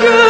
good.